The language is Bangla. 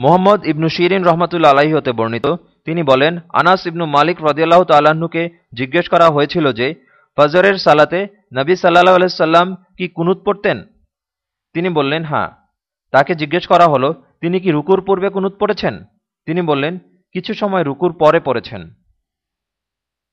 মোহাম্মদ ইবনু শিরিন রহমতুল্লা আলাহি হতে বর্ণিত। তিনি বলেন, আনাস ইবনু মালিক রদিয়াল্লাহ তাল্লাহ্নকে জিজ্ঞেস করা হয়েছিল যে, ফজরের সালাতে নবী সাল্লাহ আলাইসাল্লাম কি কুনুত পড়তেন? তিনি বললেন হ্যাঁ। তাকে জিজ্ঞেস করা হলো, তিনি কি রুকুর পূর্বে কুনুত পড়েছেন? তিনি বললেন, কিছু সময় রুকুর পরে পড়েছেন।